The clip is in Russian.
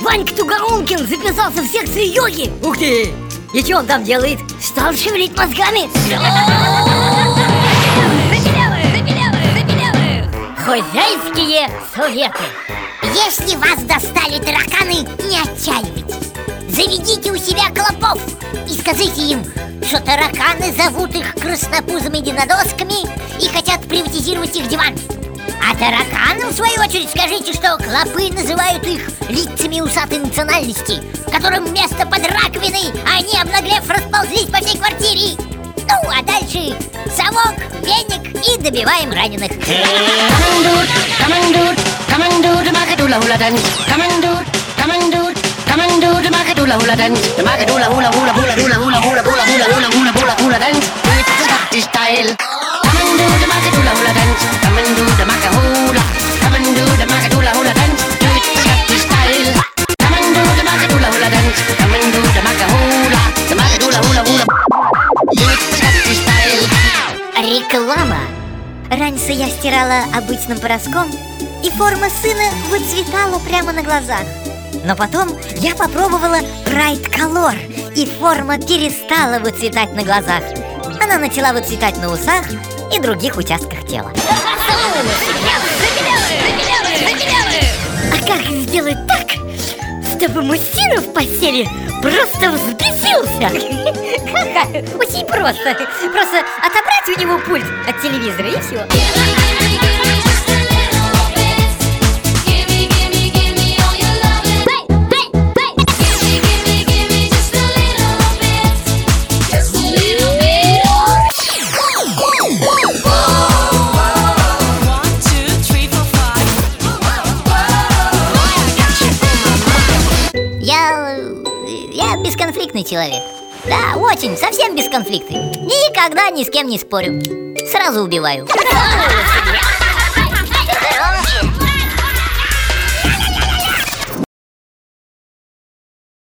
Ванька Тугоункин записался в секции йоги Ух ты! И что он там делает? Стал шевелить мозгами. Хозяйские советы. Если вас достали тараканы, не отчаивайтесь. Заведите у себя клопов и скажите им, что тараканы зовут их краснопузыми единодосками и хотят приватизировать их диван тараканам, в свою очередь, скажите, что клопы называют их лицами усатой национальности Которым место под раковиной, а они, обнаглев, расползлись по всей квартире. Ну, а дальше совок, веник и добиваем раненых. Come and do, come and do the Macadula hula dance. Come and do, come Реклама Раньше я стирала обычным порошком И форма сына выцветала прямо на глазах. Но потом я попробовала Pride Color И форма перестала выцветать на глазах. Она начала выцветать на усах и других участках тела. А как сделать так, чтобы мужчина в постели просто взбесился? Очень просто Просто отобрать у него пульт от телевизора и все бесконфликтный человек. Да, очень, совсем бесконфликтный Никогда ни с кем не спорю. Сразу убиваю